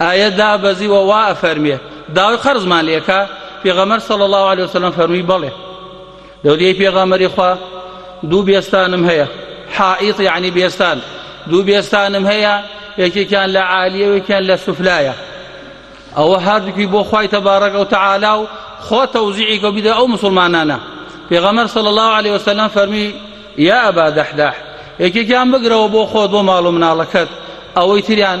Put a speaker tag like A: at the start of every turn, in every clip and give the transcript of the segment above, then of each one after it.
A: ئایەت دابەزی و وا ئەفەرمێ داوای قەرزمان لێکە پێغەمەر صلی الله عليه وسلم فەرمی بەڵێ دەودەی پێغەمەری خوا دوو بێستانم هەیە حائیط یعنی بێستان دوو بێستانم هەیە یەکێکیان لە عالیە و یەکیان لە سوفلایە ئەوە هەردووکی بۆ خی تەبارەکە و تەعالا و خۆ تەوزیعی گەبیدە ئەو مسلمانانە پێغەمەر صلی الله عليه وسلم فەرمی یا ئەبا دەحداح یەکێکیان بگرەوە بۆ خۆت بۆ ماڵ و مناڵەکەت ئەوەی تریان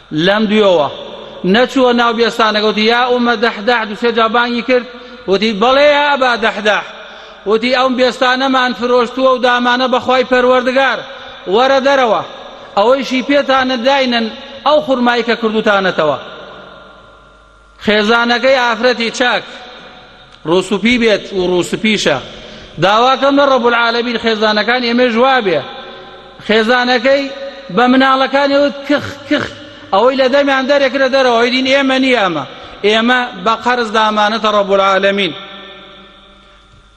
A: لەم دویەوە نەچووە ناو بێستانەکە وتی یا ئومە دەحداح دوسێ جا بانگی کرد وتی بەڵێ یا ئەبا دەحداح وتی ئەم بێستانەمان فرۆشتووە و دامانە بەخوای پەروەردگار وەرە دەرەوە ئەوەیشی پێتانە داینن ئەو خورمایی کە کردوتانەتەوە خێزانەکەی ئافرەتی چاک ڕوسپی بێت و ڕوسپیشە داواکەم لە ڕەب العالمین خێزانەکان ئێمەش وابێ خێزانەکەی بە مناڵەکانی وت کخ کخ ئەوەی لە دەمیان دەرێکرە دەرەوەی دین ئێمە نیە ئەمە ئێمە بە قەرز دامانەتە ڕەب
B: العالمین